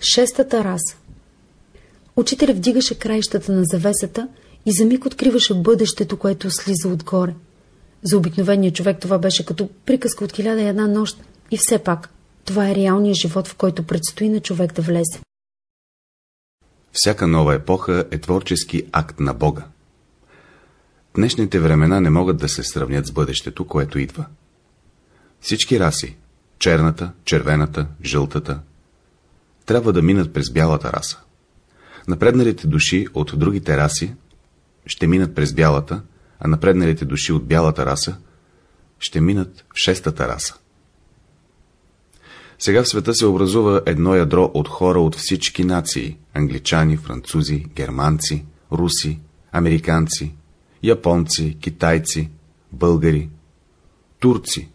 Шестата раса Учителя вдигаше краищата на завесата и за миг откриваше бъдещето, което слиза отгоре. За обикновения човек това беше като приказка от хиляда и една нощ и все пак това е реалният живот, в който предстои на човек да влезе. Всяка нова епоха е творчески акт на Бога. Днешните времена не могат да се сравнят с бъдещето, което идва. Всички раси, черната, червената, жълтата, трябва да минат през бялата раса. Напредналите души от другите раси ще минат през бялата, а напредналите души от бялата раса ще минат в шестата раса. Сега в света се образува едно ядро от хора от всички нации – англичани, французи, германци, руси, американци, японци, китайци, българи, турци,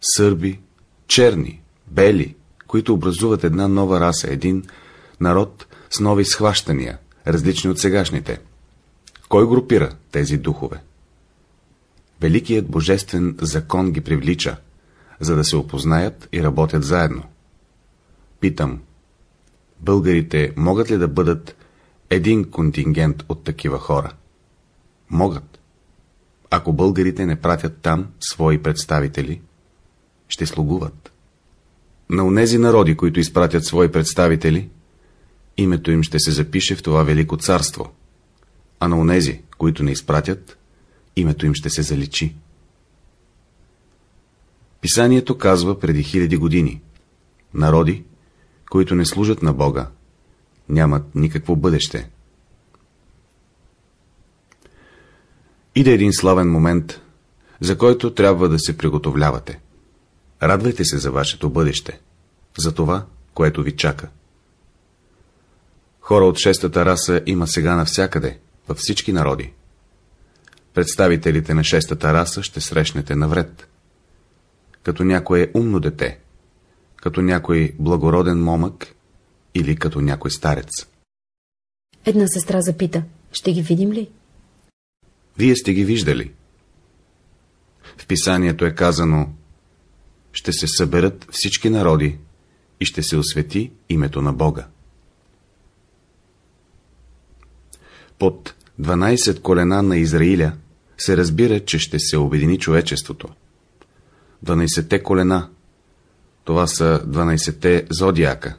сърби, черни, бели, които образуват една нова раса, един народ с нови схващания, различни от сегашните. Кой групира тези духове? Великият божествен закон ги привлича, за да се опознаят и работят заедно. Питам, българите могат ли да бъдат един контингент от такива хора? Могат. Ако българите не пратят там свои представители, ще слугуват. На унези народи, които изпратят свои представители, името им ще се запише в това велико царство, а на унези, които не изпратят, името им ще се заличи. Писанието казва преди хиляди години. Народи, които не служат на Бога, нямат никакво бъдеще. Иде един славен момент, за който трябва да се приготовлявате. Радвайте се за вашето бъдеще, за това, което ви чака. Хора от шестата раса има сега навсякъде, във всички народи. Представителите на шестата раса ще срещнете навред. Като някое умно дете, като някой благороден момък или като някой старец. Една сестра запита, ще ги видим ли? Вие сте ги виждали. В писанието е казано, ще се съберат всички народи и ще се освети името на Бога. Под 12 колена на Израиля се разбира, че ще се обедини човечеството. 12-те колена, това са 12-те зодиака,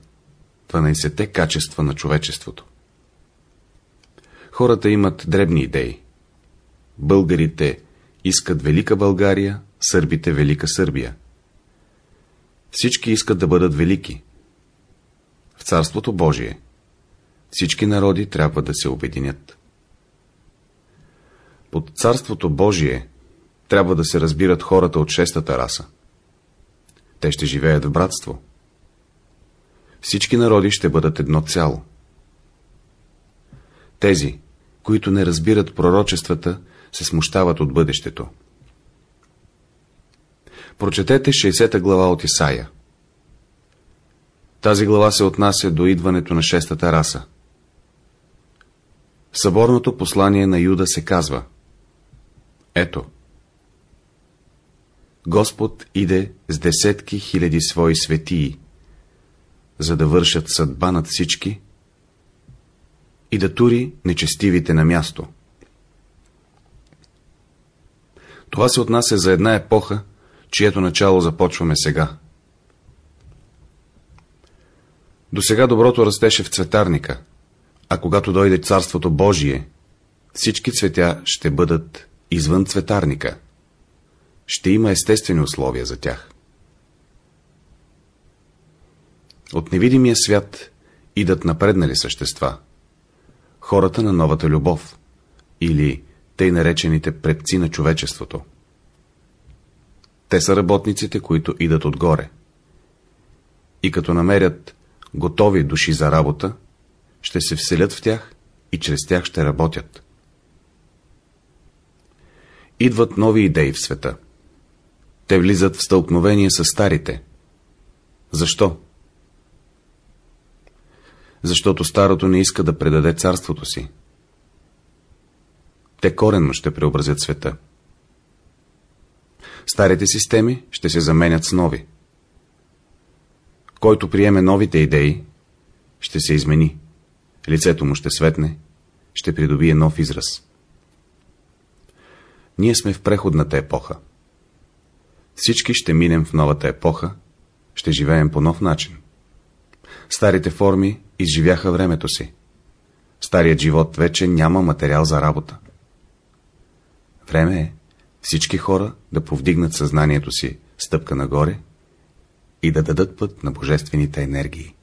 12-те качества на човечеството. Хората имат дребни идеи. Българите искат Велика България, сърбите Велика Сърбия. Всички искат да бъдат велики. В Царството Божие всички народи трябва да се обединят. Под Царството Божие трябва да се разбират хората от шестата раса. Те ще живеят в братство. Всички народи ще бъдат едно цяло. Тези, които не разбират пророчествата, се смущават от бъдещето. Прочетете 60 глава от Исаия. Тази глава се отнася до идването на шестата раса. Съборното послание на Юда се казва Ето Господ иде с десетки хиляди свои светии, за да вършат съдба над всички и да тури нечестивите на място. Това се отнася за една епоха, чието начало започваме сега. До сега доброто растеше в цветарника, а когато дойде Царството Божие, всички цветя ще бъдат извън цветарника. Ще има естествени условия за тях. От невидимия свят идат напреднали същества. Хората на новата любов или тъй наречените предци на човечеството. Те са работниците, които идат отгоре. И като намерят готови души за работа, ще се вселят в тях и чрез тях ще работят. Идват нови идеи в света. Те влизат в стълкновение с старите. Защо? Защото старото не иска да предаде царството си. Те коренно ще преобразят света. Старите системи ще се заменят с нови. Който приеме новите идеи, ще се измени, лицето му ще светне, ще придобие нов израз. Ние сме в преходната епоха. Всички ще минем в новата епоха, ще живеем по нов начин. Старите форми изживяха времето си. Старият живот вече няма материал за работа. Време е всички хора да повдигнат съзнанието си стъпка нагоре и да дадат път на божествените енергии.